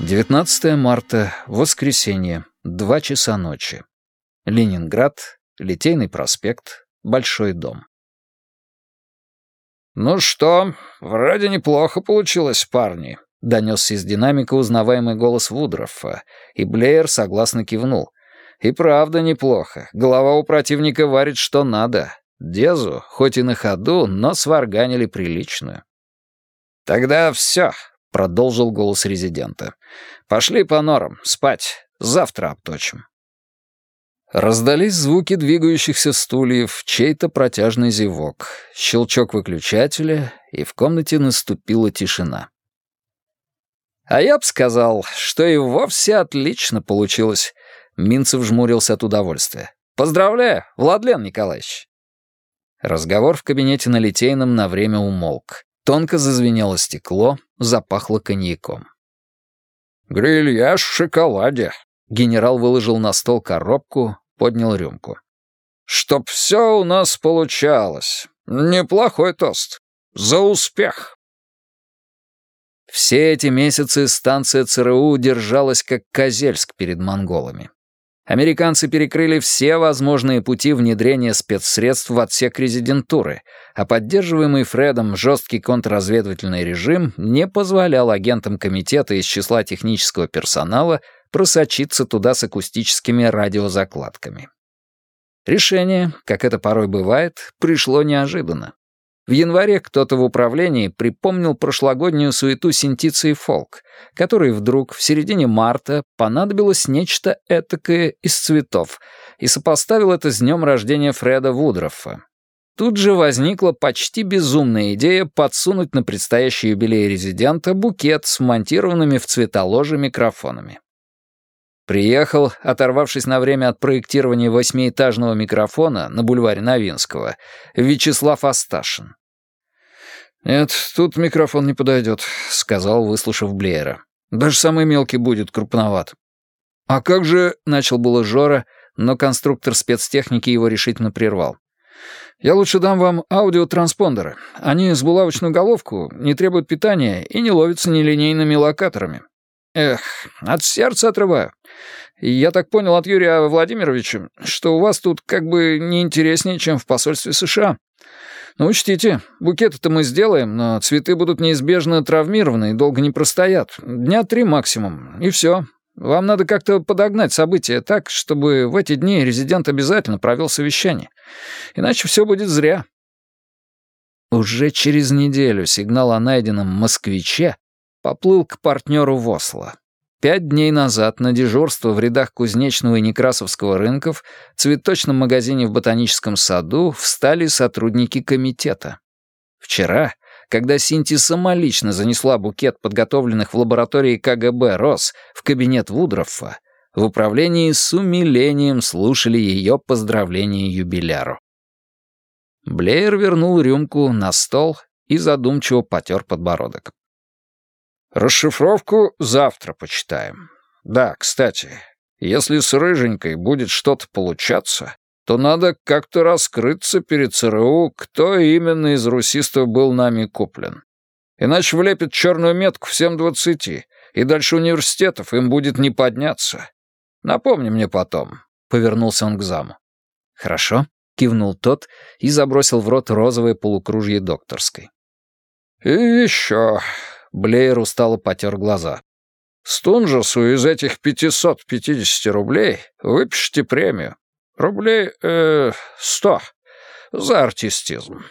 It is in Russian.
19 марта, воскресенье, 2 часа ночи. Ленинград, Литейный проспект, Большой дом. «Ну что, вроде неплохо получилось, парни», — донесся из динамика узнаваемый голос Вудроффа, и Блеер согласно кивнул. «И правда неплохо. Голова у противника варит что надо. Дезу, хоть и на ходу, но сварганили приличную». «Тогда все», — продолжил голос резидента. «Пошли по норам, спать. Завтра обточим». Раздались звуки двигающихся стульев, чей-то протяжный зевок, щелчок выключателя, и в комнате наступила тишина. «А я б сказал, что и вовсе отлично получилось», — Минцев жмурился от удовольствия. «Поздравляю, Владлен Николаевич». Разговор в кабинете на Литейном на время умолк. Тонко зазвенело стекло, запахло коньяком. «Грильяж в шоколаде», — генерал выложил на стол коробку, поднял рюмку. «Чтоб все у нас получалось. Неплохой тост. За успех!» Все эти месяцы станция ЦРУ держалась как Козельск перед монголами. Американцы перекрыли все возможные пути внедрения спецсредств в отсек резидентуры, а поддерживаемый Фредом жесткий контрразведывательный режим не позволял агентам комитета из числа технического персонала просочиться туда с акустическими радиозакладками. Решение, как это порой бывает, пришло неожиданно. В январе кто-то в управлении припомнил прошлогоднюю суету Синтиции Фолк, которой вдруг в середине марта понадобилось нечто этакое из цветов, и сопоставил это с днем рождения Фреда Вудроффа. Тут же возникла почти безумная идея подсунуть на предстоящий юбилей резидента букет с монтированными в цветоложе микрофонами. Приехал, оторвавшись на время от проектирования восьмиэтажного микрофона на бульваре Новинского, Вячеслав Асташин. «Нет, тут микрофон не подойдет», — сказал, выслушав Блеера. «Даже самый мелкий будет крупноват». «А как же...» — начал было Жора, но конструктор спецтехники его решительно прервал. «Я лучше дам вам аудиотранспондеры. Они с булавочную головку, не требуют питания и не ловятся нелинейными локаторами. Эх, от сердца отрываю. Я так понял от Юрия Владимировича, что у вас тут как бы не интереснее, чем в посольстве США. Ну, учтите, букеты-то мы сделаем, но цветы будут неизбежно травмированы и долго не простоят. Дня три максимум, и все. Вам надо как-то подогнать события так, чтобы в эти дни резидент обязательно провел совещание. Иначе все будет зря. Уже через неделю сигнал о найденном «Москвиче» поплыл к партнеру в Осло. Пять дней назад на дежурство в рядах Кузнечного и Некрасовского рынков в цветочном магазине в Ботаническом саду встали сотрудники комитета. Вчера, когда Синти самолично занесла букет подготовленных в лаборатории КГБ роз в кабинет Вудроффа, в управлении с умилением слушали ее поздравления юбиляру. Блеер вернул рюмку на стол и задумчиво потер подбородок. Расшифровку завтра почитаем. Да, кстати, если с Рыженькой будет что-то получаться, то надо как-то раскрыться перед ЦРУ, кто именно из русистов был нами куплен. Иначе влепит черную метку всем двадцати, и дальше университетов им будет не подняться. Напомни мне потом», — повернулся он к заму. «Хорошо», — кивнул тот и забросил в рот розовое полукружье докторской. «И еще Блеер устало потер глаза. «Стунжесу из этих 550 рублей выпишите премию. Рублей, э, сто. За артистизм».